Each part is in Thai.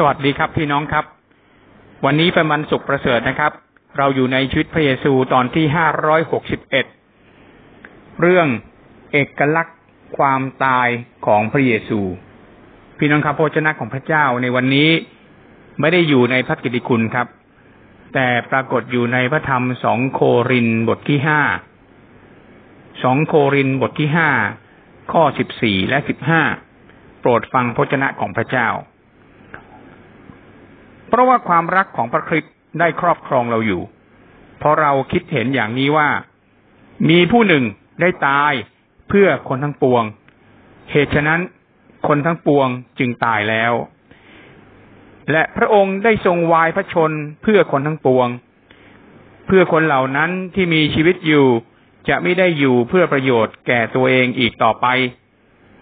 สวัสดีครับพี่น้องครับ วันนี้เป็นวันศุกร์ประเสริฐนะครับ เราอยู่ในชีวิตพระเยซูตอนที่ห้าร้อยหกสิบเอ็ดเรื่องเอกลักษณ์ความตายของพระเยซู พี่น้องครับพระเจ้าของพระเจ้าในวันนี้ไม่ได้อยู่ในพระกิติคุณครับ แต่ปรากฏอยู่ในพระธรรมสองโครินบทที่ห้าสองโครินบทที่ห้าข้อสิบสี่และสิบห้าโปรดฟังพระเจ้าของพระเจ้า เพราะว่าความรักของพระคริสต์ได้ครอบครองเราอยู่ เพราะเราคิดเห็นอย่างนี้ว่า มีผู้หนึ่งได้ตายเพื่อคนทั้งปวง เหตุฉะนั้นคนทั้งปวงจึงตายแล้ว และพระองค์ได้ทรงวายพระชนเพื่อคนทั้งปวง เพื่อคนเหล่านั้นที่มีชีวิตอยู่จะไม่ได้อยู่เพื่อประโยชน์แก่ตัวเองอีกต่อไป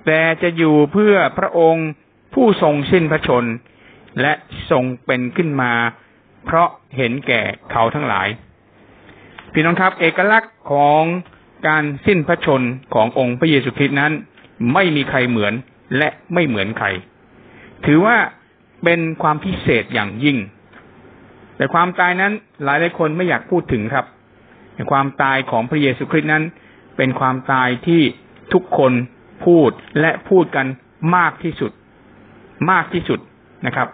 แต่จะอยู่เพื่อพระองค์ผู้ทรงสิ้นพระชน และทรงเป็นขึ้นมา เพราะเห็นแก่เขาทั้งหลาย พี่น้องครับ เอกลักษณ์ของการสิ้นพระชนขององค์พระเยซูคริสต์นั้น ไม่มีใครเหมือนและไม่เหมือนใคร ถือว่าเป็นความพิเศษอย่างยิ่ง แต่ความตายนั้นหลายหลายคนไม่อยากพูดถึงครับแต่ความตายของพระเยซูคริสต์นั้น เป็นความตายที่ทุกคนพูดและพูดกันมากที่สุด มากที่สุดนะครับ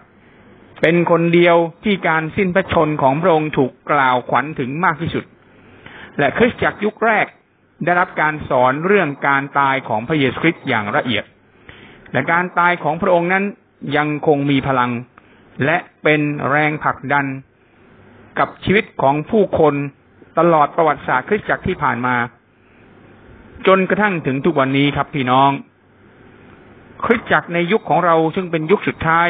เป็นคนเดียวที่การสิ้นพระชนของพระองค์ถูกกล่าวขวัญถึงมากที่สุด และคริสตจักรยุคแรกได้รับการสอนเรื่องการตายของพระเยซูคริสต์อย่างละเอียด และการตายของพระองค์นั้นยังคงมีพลัง และเป็นแรงผลักดัน กับชีวิตของผู้คนตลอดประวัติศาสตร์คริสตจักรที่ผ่านมา จนกระทั่งถึงทุกวันนี้ครับพี่น้อง คริสตจักรในยุคของเราซึ่งเป็นยุคสุดท้าย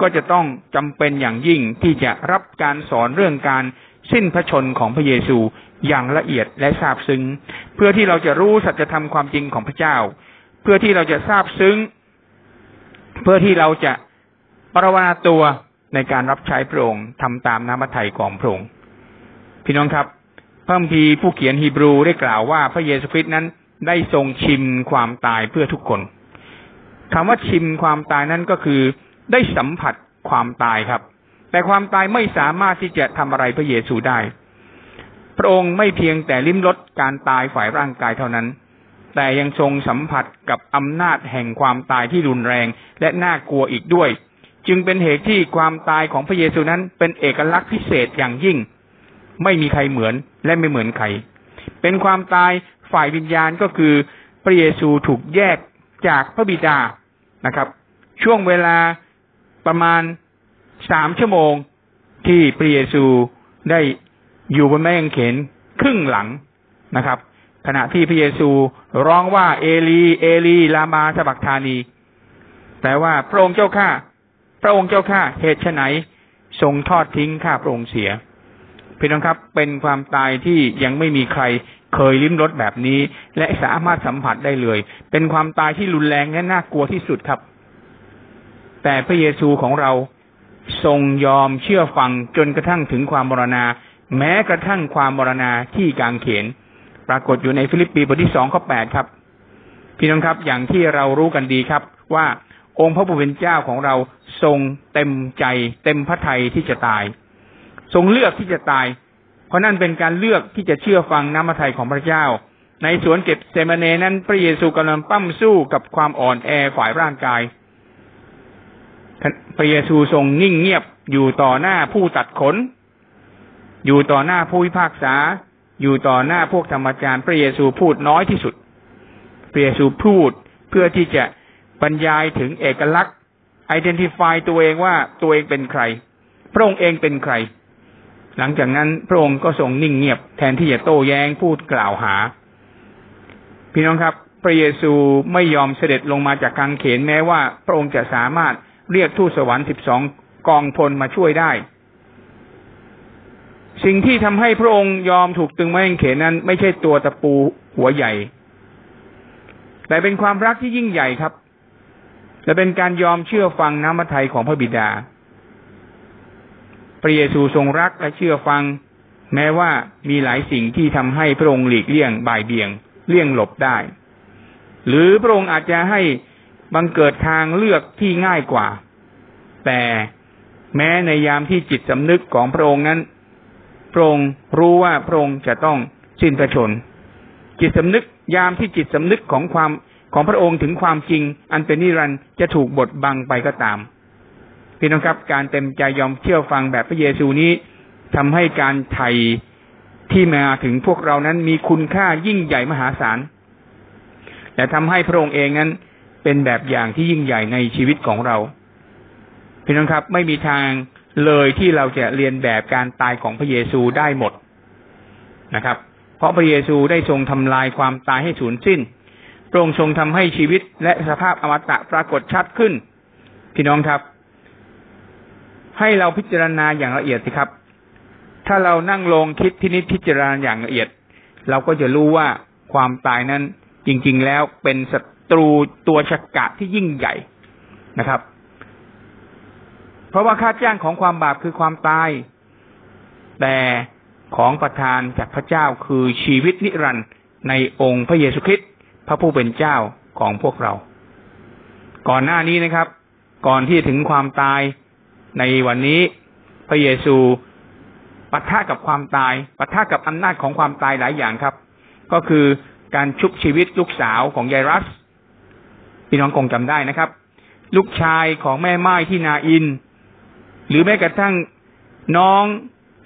ก็จะต้องจำเป็นอย่างยิ่งที่จะรับการสอนเรื่องการสิ้นพระชนของพระเยซูอย่างละเอียดและทราบซึ้ง เพื่อที่เราจะรู้สัจธรรมความจริงของพระเจ้า เพื่อที่เราจะทราบซึ้ง เพื่อที่เราจะปรวนาตัวในการรับใช้พระองค์ทำตามน้ำพระทัยของพระองค์พี่น้องครับพระพีผู้เขียนฮีบรูได้กล่าวว่าพระเยซูคริสต์นั้นได้ทรงชิมความตายเพื่อทุกคนคำว่าชิมความตายนั้นก็คือ ได้สัมผัสความตายครับ แต่ความตายไม่สามารถที่จะทำอะไรพระเยซูได้ พระองค์ไม่เพียงแต่ลิ้มรสการตายฝ่ายร่างกายเท่านั้น แต่ยังทรงสัมผัสกับอำนาจแห่งความตายที่รุนแรงและน่ากลัวอีกด้วย จึงเป็นเหตุที่ความตายของพระเยซูนั้นเป็นเอกลักษณ์พิเศษอย่างยิ่ง ไม่มีใครเหมือนและไม่เหมือนใคร เป็นความตายฝ่ายวิญญาณก็คือพระเยซูถูกแยกจากพระบิดานะครับ ช่วงเวลา ประมาณสามชั่วโมงที่พระเยซูได้อยู่บนไม้กางเขนครึ่งหลังนะครับ ขณะที่พระเยซูร้องว่าเอลี เอลี ลามาสบักธานีแปลว่าพระองค์เจ้าข้าพระองค์เจ้าข้าเหตุไฉนทรงทอดทิ้งข้าพระองค์เสียพี่น้องครับ เป็นความตายที่ยังไม่มีใครเคยลิ้มรสแบบนี้ และสามารถสัมผัสได้เลย เป็นความตายที่รุนแรงและน่ากลัวที่สุดครับ แต่พระเยซูของเราทรงยอมเชื่อฟังจนกระทั่งถึงความมรณา แม้กระทั่งความมรณาที่กางเขน ปรากฏอยู่ในฟิลิปปีบทที่สองข้อแปดครับ พี่น้องครับ อย่างที่เรารู้กันดีครับ ว่าองค์พระผู้เป็นเจ้าของเราทรงเต็มใจเต็มพระทัยที่จะตาย ทรงเลือกที่จะตาย เพราะนั่นเป็นการเลือกที่จะเชื่อฟังน้ำพระทัยของพระเจ้า ในสวนเก็บเซมาเนนั้น พระเยซูกำลังปั้มสู้กับความอ่อนแอฝ่ายร่างกาย พระเยซูทรงนิ่งเงียบอยู่ต่อหน้าผู้ตัดขน อยู่ต่อหน้าผู้พิพากษา อยู่ต่อหน้าพวกธรรมจารย์ พระเยซูพูดน้อยที่สุด พระเยซูพูดเพื่อที่จะบรรยายถึงเอกลักษณ์ไอดีนติฟายตัวเองว่าตัวเองเป็นใคร พระองค์เองเป็นใคร หลังจากนั้นพระองค์ก็ทรงนิ่งเงียบแทนที่จะโต้แย้งพูดกล่าวหา พี่น้องครับ พระเยซูไม่ยอมเสด็จลงมาจากกางเขนแม้ว่า พระองค์จะสามารถ เรียกทูตสวรรค์สิบสองกองพลมาช่วยได้ สิ่งที่ทำให้พระองค์ยอมถูกตึงไม้กางเขนนั้น ไม่ใช่ตัวตะปูหัวใหญ่ แต่เป็นความรักที่ยิ่งใหญ่ครับ และเป็นการยอมเชื่อฟังน้ำมัทยของพระบิดา พระเยซูทรงรักและเชื่อฟัง แม้ว่ามีหลายสิ่งที่ทำให้พระองค์หลีกเลี่ยงบ่ายเบี่ยง เลี่ยงหลบได้ หรือพระองค์อาจจะให้ บังเกิดทางเลือกที่ง่ายกว่า แต่แม้ในยามที่จิตสำนึกของพระองค์นั้น พระองค์รู้ว่าพระองค์จะต้องสิ้นพระชน จิตสำนึกยามที่จิตสำนึกของความของพระองค์ถึงความจริง อันเป็นนิรันดร์จะถูกบดบังไปก็ตาม พี่น้องครับ การเต็มใจยอมเชื่อฟังแบบพระเยซูนี้ทำให้การไถ่ที่มาถึงพวกเรานั้นมีคุณค่ายิ่งใหญ่มหาศาลและทำให้พระองค์เองนั้น เป็นแบบอย่างที่ยิ่งใหญ่ในชีวิตของเราพี่น้องครับ ไม่มีทางเลยที่เราจะเรียนแบบการตายของพระเยซูได้หมดนะครับ เพราะพระเยซูได้ทรงทำลายความตายให้สูญสิ้นพระองค์ทรงทำให้ชีวิตและสภาพอมตะปรากฏชัดขึ้น พี่น้องครับ ให้เราพิจารณาอย่างละเอียดสิครับ ถ้าเรานั่งลงคิดที่นิดพิจารณาอย่างละเอียด เราก็จะรู้ว่าความตายนั้นจริง ๆ แล้วเป็นศั ตรูตัวฉกะที่ยิ่งใหญ่นะครับ เพราะว่าค่าจ้างของความบาปคือความตาย แต่ของประทานจากพระเจ้าคือชีวิตนิรันดร์ในองค์พระเยซูคริสต์พระผู้เป็นเจ้าของพวกเรา ก่อนหน้านี้นะครับ ก่อนที่ถึงความตายในวันนี้พระเยซูปะทะกับความตายปะทะกับอำนาจของความตายหลายอย่างครับ ก็คือการชุบชีวิตลูกสาวของยายรัส พี่น้องคงจำได้นะครับ ลูกชายของแม่ไม้ที่นาอิน หรือแม้กระทั่งน้อง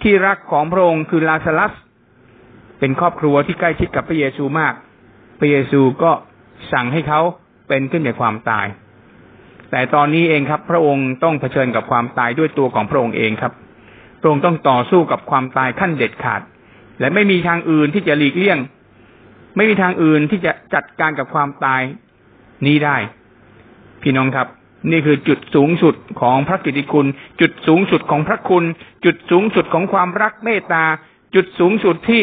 ที่รักของพระองค์คือลาซาลัส เป็นครอบครัวที่ใกล้ชิดกับพระเยซูมาก พระเยซูก็สั่งให้เขาเป็นขึ้นจากความตาย แต่ตอนนี้เองครับ พระองค์ต้องเผชิญกับความตายด้วยตัวของพระองค์เองครับ พระองค์ต้องต่อสู้กับความตายขั้นเด็ดขาด และไม่มีทางอื่นที่จะหลีกเลี่ยง ไม่มีทางอื่นที่จะจัดการกับความตาย นี้ได้ พี่น้องครับ นี่คือจุดสูงสุดของพระกิติคุณ จุดสูงสุดของพระคุณ จุดสูงสุดของความรักเมตตา จุดสูงสุดที่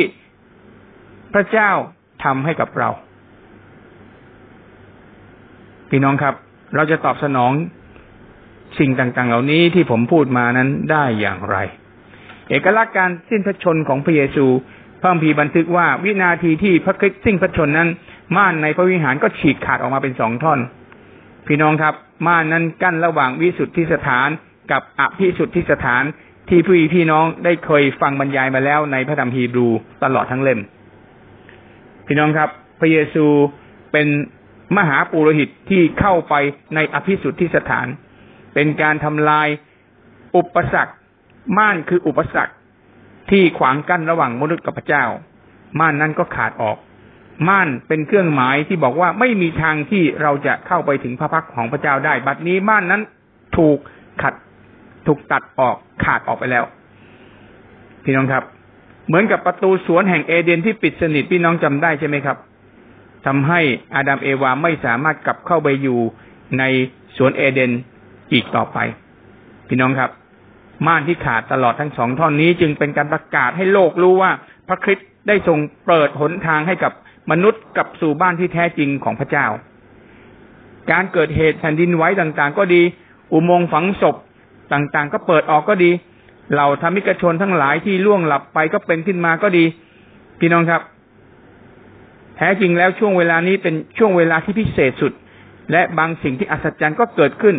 พระเจ้าทำให้กับเรา พี่น้องครับ เราจะตอบสนองสิ่งต่างๆ เหล่านี้ที่ผมพูดมานั้นได้อย่างไร เอกลักษณ์การสิ้นพระชนของพระเยซูพระพีบันทึกว่าวินาทีที่พระคริสต์สิ้นพระชนนั้น ม่านในพระวิหารก็ฉีกขาดออกมาเป็นสองท่อน พี่น้องครับ ม่านนั้นกั้นระหว่างวิสุทธิสถานกับอภิสุทธิสถานที่พี่พี่น้องได้เคยฟังบรรยายมาแล้วในพระธรรมฮีบรูตลอดทั้งเล่ม พี่น้องครับ พระเยซูเป็นมหาปุโรหิตที่เข้าไปในอภิสุทธิสถาน เป็นการทำลายอุปสรรค ม่านคืออุปสรรคที่ขวางกั้นระหว่างมนุษย์กับพระเจ้า ม่านนั้นก็ขาดออก ม่านเป็นเครื่องหมายที่บอกว่าไม่มีทางที่เราจะเข้าไปถึงพระพักของพระเจ้าได้ บัดนี้ม่านนั้นถูกขัด ถูกตัดออกขาดออกไปแล้ว พี่น้องครับ เหมือนกับประตูสวนแห่งเอเดนที่ปิดสนิทพี่น้องจำได้ใช่ไหมครับทำให้อาดัมเอวาไม่สามารถกลับเข้าไปอยู่ในสวนเอเดนอีกต่อไป พี่น้องครับ ม่านที่ขาดตลอดทั้งสองท่อนนี้ จึงเป็นการประกาศให้โลกรู้ว่าพระคริสต์ได้ทรงเปิดหนทางให้กับ มนุษย์กลับสู่บ้านที่แท้จริงของพระเจ้า การเกิดเหตุแผ่นดินไหวต่างๆ ก็ดี อุโมงค์ฝังศพต่างๆ ก็เปิดออกก็ดี เหล่าธรรมิกชนทั้งหลายที่ล่วงหลับไปก็เป็นขึ้นมาก็ดี พี่น้องครับ แท้จริงแล้วช่วงเวลานี้เป็นช่วงเวลาที่พิเศษสุด และบางสิ่งที่อัศจรรย์ก็เกิดขึ้น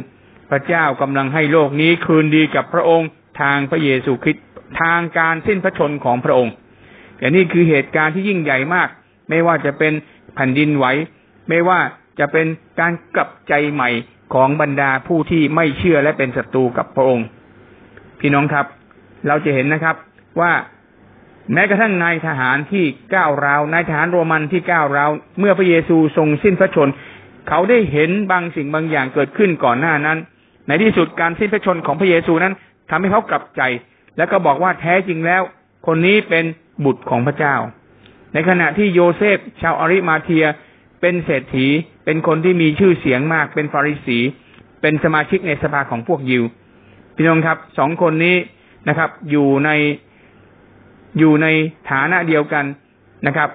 พระเจ้ากำลังให้โลกนี้คืนดีกับพระองค์ทางพระเยซูคริสต์ทางการสิ้นพระชนของพระองค์แต่นี่คือเหตุการณ์ที่ยิ่งใหญ่มาก ไม่ว่าจะเป็นแผ่นดินไหว ไม่ว่าจะเป็นการกลับใจใหม่ของบรรดาผู้ที่ไม่เชื่อและเป็นศัตรูกับพระองค์ พี่น้องครับ เราจะเห็นนะครับว่าแม้กระทั่งนายทหารที่ก้าวร้าวนายทหารโรมันที่ก้าวร้าวเมื่อพระเยซูทรงสิ้นพระชน เขาได้เห็นบางสิ่งบางอย่างเกิดขึ้นก่อนหน้านั้น ในที่สุดการสิ้นพระชนม์ของพระเยซูนั้นทำให้เขากลับใจ และก็บอกว่าแท้จริงแล้ว คนนี้เป็นบุตรของพระเจ้า ในขณะที่โยเซฟ ชาวอาริมาเทีย เป็นเศรษฐี เป็นคนที่มีชื่อเสียงมาก เป็นฟาริสี เป็นสมาชิกในสภาของพวกยิว พี่น้องครับ สองคนนี้นะครับ อยู่ในอยู่ในฐานะเดียวกันนะครับ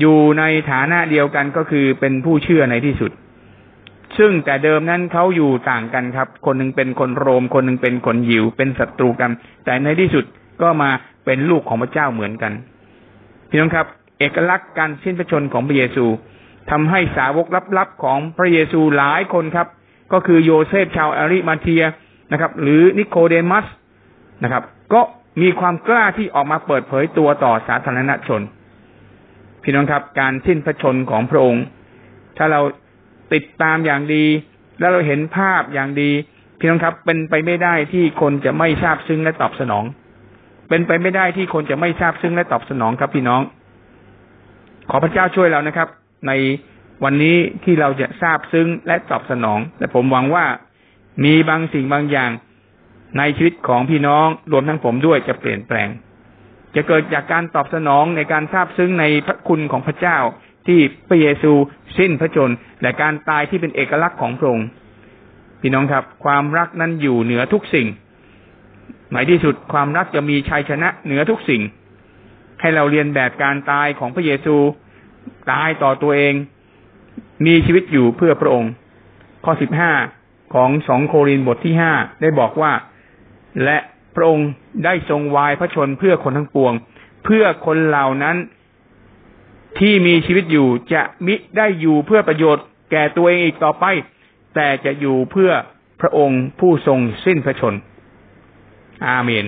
อยู่ในฐานะเดียวกันก็คือเป็นผู้เชื่อในที่สุด ซึ่งแต่เดิมนั้นเขาอยู่ต่างกันครับ คนหนึ่งเป็นคนโรม คนหนึ่งเป็นคนยิว เป็นศัตรูกัน แต่ในที่สุดก็มาเป็นลูกของพระเจ้าเหมือนกัน พี่น้องครับ เอกลักษณ์การสิ้นพระชนของพระเยซูทำให้สาวกลับๆของพระเยซูหลายคนครับ ก็คือโยเซฟชาวอาริมาเทียนะครับ หรือนิโคเดมัสนะครับ ก็มีความกล้าที่ออกมาเปิดเผยตัวต่อสาธารณชน พี่น้องครับ การสิ้นพระชนของพระองค์ ถ้าเราติดตามอย่างดี แล้วเราเห็นภาพอย่างดี พี่น้องครับเป็นไปไม่ได้ที่คนจะไม่ทราบซึ้งและตอบสนอง เป็นไปไม่ได้ที่คนจะไม่ทราบซึ้งและตอบสนองครับพี่น้อง อพระเจ้าช่วยเรานะครับ ในวันนี้ที่เราจะทราบซึ้งและตอบสนองแต่ผมหวังว่ามีบางสิ่งบางอย่างในชีวิตของพี่น้องรวมทั้งผมด้วยจะเปลี่ยนแปลง จะเกิดจากการตอบสนองในการทราบซึ้งในพระคุณของพระเจ้าที่พระเยซูสิ้นพระชนและการตายที่เป็นเอกลักษณ์ของพระองค์พี่น้องครับ ความรักนั้นอยู่เหนือทุกสิ่งหมายที่สุดความรักจะมีชัยชนะเหนือทุกสิ่ง ให้เราเรียนแบบการตายของพระเยซู ตายต่อตัวเอง มีชีวิตอยู่เพื่อพระองค์ ข้อสิบห้าของสองโครินบทที่ห้าได้บอกว่า และพระองค์ได้ทรงวายพระชนเพื่อคนทั้งปวง เพื่อคนเหล่านั้นที่มีชีวิตอยู่จะมิได้อยู่เพื่อประโยชน์แก่ตัวเองอีกต่อไป แต่จะอยู่เพื่อพระองค์ผู้ทรงสิ้นพระชน อาเมน